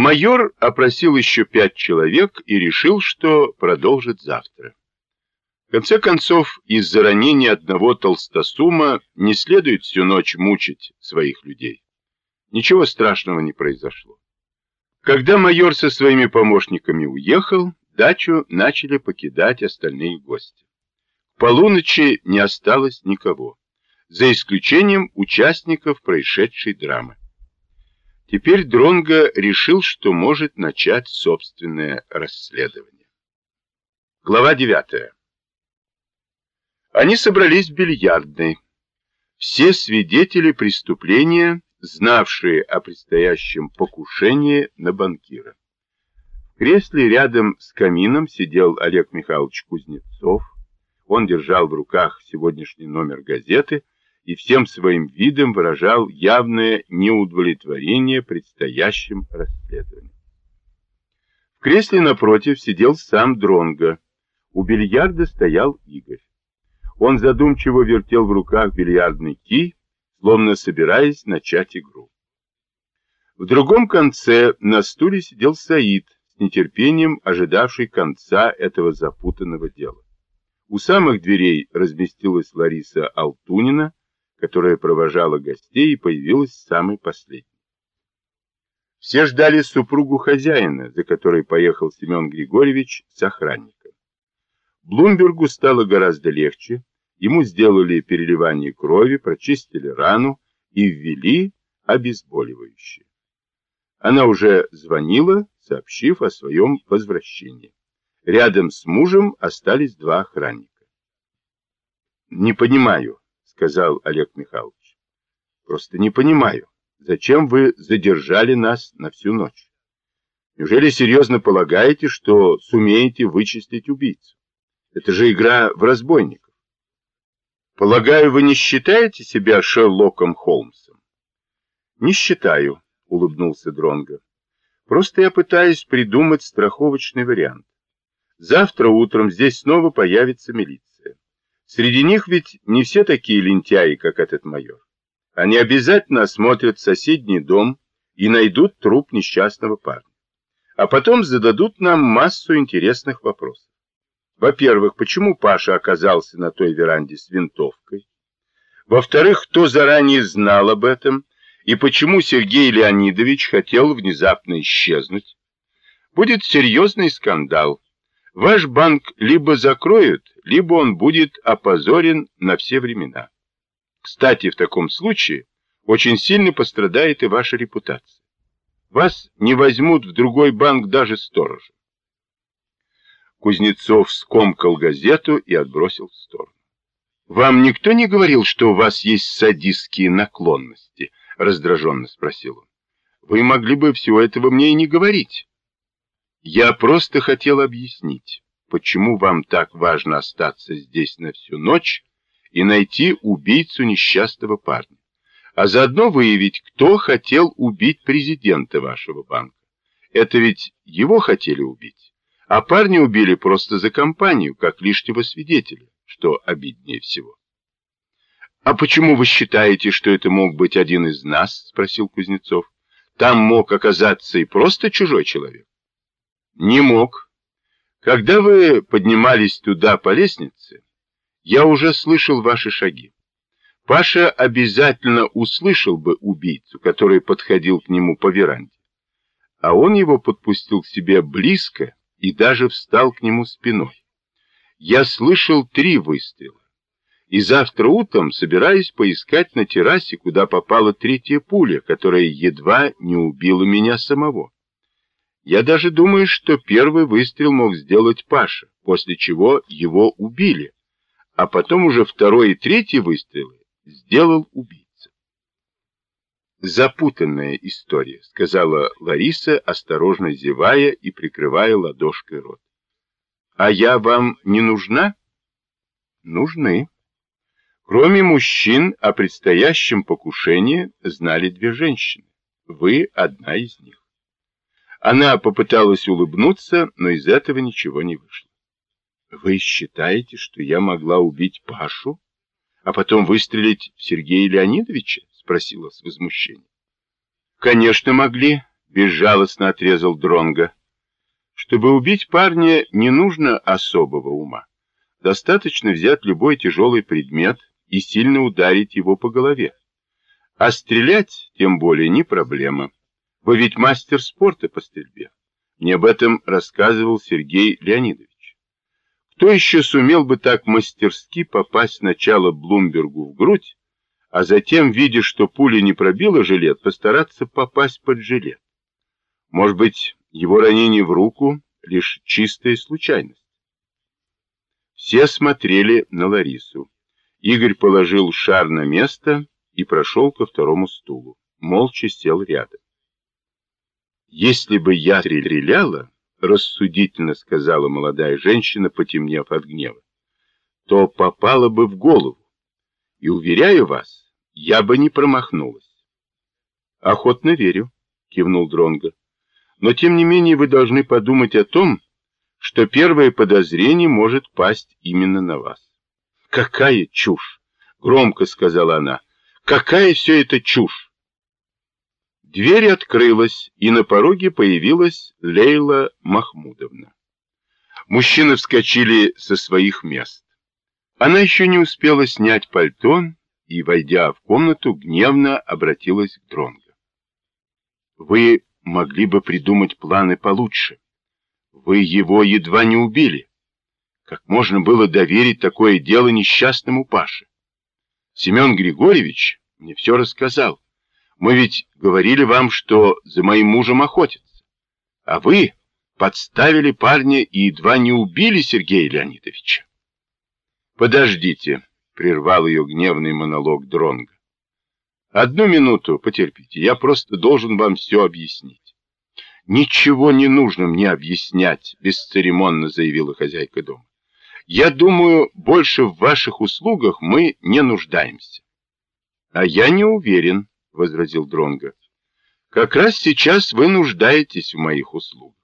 Майор опросил еще пять человек и решил, что продолжит завтра. В конце концов, из-за ранения одного толстосума не следует всю ночь мучить своих людей. Ничего страшного не произошло. Когда майор со своими помощниками уехал, дачу начали покидать остальные гости. К полуночи не осталось никого, за исключением участников происшедшей драмы. Теперь Дронго решил, что может начать собственное расследование. Глава 9. Они собрались в бильярдной. Все свидетели преступления, знавшие о предстоящем покушении на банкира. В кресле рядом с камином сидел Олег Михайлович Кузнецов. Он держал в руках сегодняшний номер газеты и всем своим видом выражал явное неудовлетворение предстоящим расследованием. В кресле напротив сидел сам Дронго. У бильярда стоял Игорь. Он задумчиво вертел в руках бильярдный кий, словно собираясь начать игру. В другом конце на стуле сидел Саид, с нетерпением ожидавший конца этого запутанного дела. У самых дверей разместилась Лариса Алтунина, которая провожала гостей и появилась самой последней. Все ждали супругу хозяина, за которой поехал Семен Григорьевич с охранником. Блумбергу стало гораздо легче, Ему сделали переливание крови, прочистили рану и ввели обезболивающее. Она уже звонила, сообщив о своем возвращении. Рядом с мужем остались два охранника. «Не понимаю», — сказал Олег Михайлович. «Просто не понимаю, зачем вы задержали нас на всю ночь? Неужели серьезно полагаете, что сумеете вычислить убийцу? Это же игра в разбойник. Полагаю, вы не считаете себя Шерлоком Холмсом? Не считаю, улыбнулся Дронго. Просто я пытаюсь придумать страховочный вариант. Завтра утром здесь снова появится милиция. Среди них ведь не все такие лентяи, как этот майор. Они обязательно осмотрят соседний дом и найдут труп несчастного парня. А потом зададут нам массу интересных вопросов. Во-первых, почему Паша оказался на той веранде с винтовкой? Во-вторых, кто заранее знал об этом? И почему Сергей Леонидович хотел внезапно исчезнуть? Будет серьезный скандал. Ваш банк либо закроют, либо он будет опозорен на все времена. Кстати, в таком случае очень сильно пострадает и ваша репутация. Вас не возьмут в другой банк даже сторожем. Кузнецов скомкал газету и отбросил в сторону. «Вам никто не говорил, что у вас есть садистские наклонности?» — раздраженно спросил он. «Вы могли бы всего этого мне и не говорить. Я просто хотел объяснить, почему вам так важно остаться здесь на всю ночь и найти убийцу несчастного парня, а заодно выявить, кто хотел убить президента вашего банка. Это ведь его хотели убить. А парня убили просто за компанию, как лишнего свидетеля, что обиднее всего. «А почему вы считаете, что это мог быть один из нас?» — спросил Кузнецов. «Там мог оказаться и просто чужой человек». «Не мог. Когда вы поднимались туда по лестнице, я уже слышал ваши шаги. Паша обязательно услышал бы убийцу, который подходил к нему по веранде. А он его подпустил к себе близко, и даже встал к нему спиной. Я слышал три выстрела. И завтра утром собираюсь поискать на террасе, куда попала третья пуля, которая едва не убила меня самого. Я даже думаю, что первый выстрел мог сделать Паша, после чего его убили, а потом уже второй и третий выстрелы сделал убийца. «Запутанная история», — сказала Лариса, осторожно зевая и прикрывая ладошкой рот. «А я вам не нужна?» «Нужны». Кроме мужчин, о предстоящем покушении знали две женщины. Вы одна из них. Она попыталась улыбнуться, но из этого ничего не вышло. «Вы считаете, что я могла убить Пашу, а потом выстрелить в Сергея Леонидовича?» спросила с возмущением. Конечно, могли, безжалостно отрезал Дронга. Чтобы убить парня, не нужно особого ума. Достаточно взять любой тяжелый предмет и сильно ударить его по голове. А стрелять, тем более, не проблема. Вы ведь мастер спорта по стрельбе. Мне об этом рассказывал Сергей Леонидович. Кто еще сумел бы так мастерски попасть сначала Блумбергу в грудь, а затем, видя, что пуля не пробила жилет, постараться попасть под жилет? Может быть, его ранение в руку — лишь чистая случайность. Все смотрели на Ларису. Игорь положил шар на место и прошел ко второму стулу. Молча сел рядом. «Если бы я стреляла, — рассудительно сказала молодая женщина, потемнев от гнева, — то попала бы в голову. И, уверяю вас, я бы не промахнулась. «Охотно верю», — кивнул Дронго. Но тем не менее вы должны подумать о том, что первое подозрение может пасть именно на вас. Какая чушь! Громко сказала она. Какая все это чушь! Дверь открылась, и на пороге появилась Лейла Махмудовна. Мужчины вскочили со своих мест. Она еще не успела снять пальто и, войдя в комнату, гневно обратилась к Дронго. «Вы могли бы придумать планы получше. Вы его едва не убили. Как можно было доверить такое дело несчастному Паше? Семен Григорьевич мне все рассказал. Мы ведь говорили вам, что за моим мужем охотятся. А вы подставили парня и едва не убили Сергея Леонидовича. Подождите, прервал ее гневный монолог Дронга. Одну минуту потерпите, я просто должен вам все объяснить. Ничего не нужно мне объяснять, бесцеремонно заявила хозяйка дома. Я думаю, больше в ваших услугах мы не нуждаемся. А я не уверен, возразил Дронга. Как раз сейчас вы нуждаетесь в моих услугах.